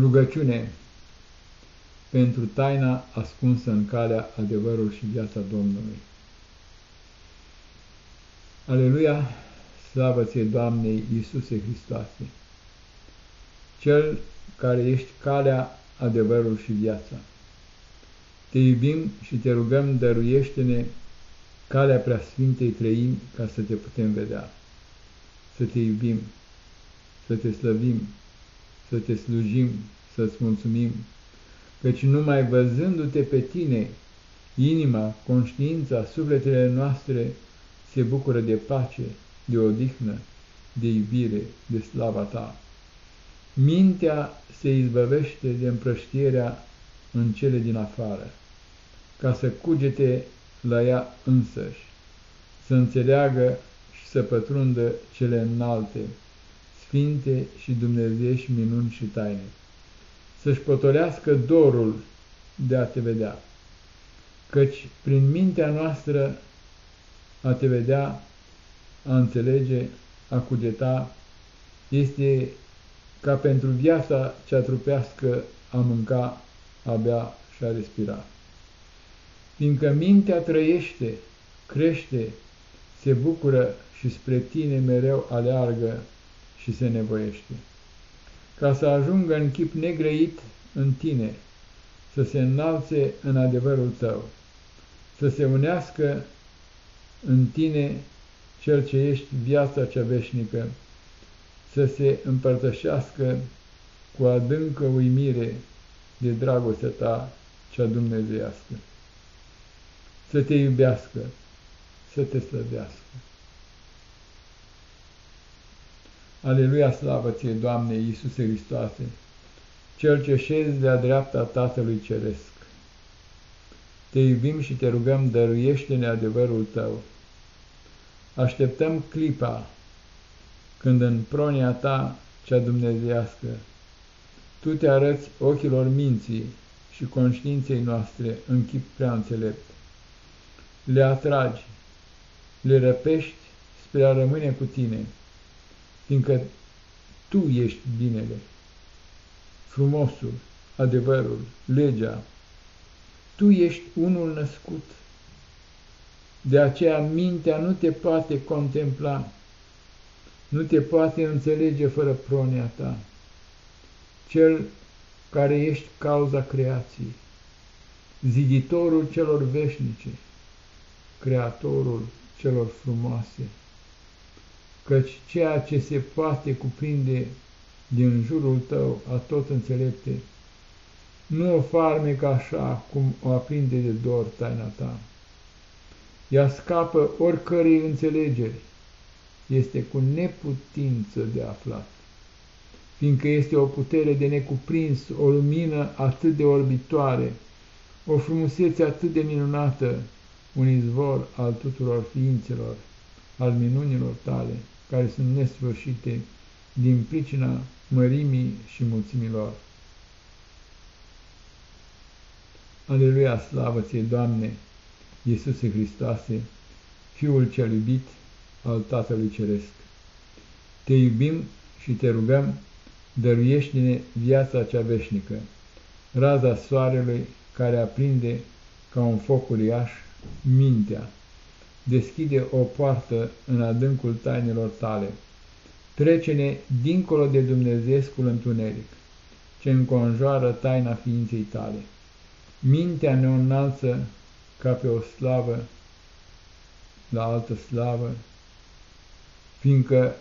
Rugăciune pentru taina ascunsă în calea adevărul și viața Domnului. Aleluia, slavă ție, Doamnei Iisuse Hristoase, Cel care ești calea, adevărul și viața. Te iubim și te rugăm, dăruiește-ne calea preasfintei trăim ca să te putem vedea, să te iubim, să te slăvim, să te slujim, să-ți mulțumim, căci numai văzându-te pe tine, inima, conștiința, sufletele noastre se bucură de pace, de odihnă, de iubire, de slava ta. Mintea se izbăvește de împrăștierea în cele din afară, ca să cugete la ea însăși, să înțeleagă și să pătrundă cele înalte, sfinte și dumnezeiești minuni și taine, să-și potolească dorul de a te vedea, căci prin mintea noastră a te vedea, a înțelege, a cugeta, este ca pentru viața cea trupească a mânca, a bea și a respira. Fiindcă mintea trăiește, crește, se bucură și spre tine mereu aleargă și se nevoiește. Ca să ajungă în chip negrăit în tine, să se înalțe în adevărul tău, să se unească în tine cel ce ești viața cea veșnică, să se împărtășească cu adâncă uimire de dragostea ta cea dumnezeiască, să te iubească, să te slăvească. Aleluia, slavă ție, Doamne Iisuse Hristoase, Cel ce șezi de-a dreapta Tatălui Ceresc. Te iubim și te rugăm, dăruiește-ne adevărul Tău. Așteptăm clipa când în pronia Ta, cea dumnezeiască, Tu te arăți ochilor minții și conștiinței noastre în chip prea înțelept. Le atragi, le răpești spre a rămâne cu Tine fiindcă Tu ești binele, frumosul, adevărul, legea. Tu ești unul născut. De aceea mintea nu te poate contempla, nu te poate înțelege fără pronia ta. Cel care ești cauza creației, ziditorul celor veșnice, creatorul celor frumoase căci ceea ce se poate cuprinde din jurul tău a tot înțelepte, nu o farmecă așa cum o aprinde de dor taina ta. Ea scapă oricărei înțelegeri, este cu neputință de aflat, fiindcă este o putere de necuprins, o lumină atât de orbitoare, o frumusețe atât de minunată, un izvor al tuturor ființelor, al minunilor tale care sunt nesfârșite din pricina mărimii și mulțimilor. Aleluia, slavă ție, Doamne, Iisuse Hristoase, Fiul cel iubit al Tatălui Ceresc. Te iubim și te rugăm, dăruiește-ne viața cea veșnică, raza soarelui care aprinde ca un foc uriaș mintea, deschide o poartă în adâncul tainelor tale. Trece-ne dincolo de Dumnezeescul întuneric, ce înconjoară taina ființei tale. Mintea ne înalță ca pe o slavă la altă slavă, fiindcă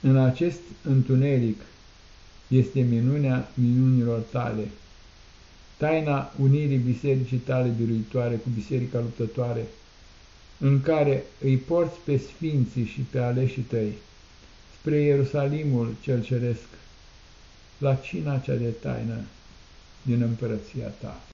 în acest întuneric este minunea minunilor tale, taina unirii bisericii tale biruitoare cu biserica luptătoare, în care îi porți pe sfinții și pe aleșii tăi spre Ierusalimul cel ceresc, la cina cea de taină din împărăția ta.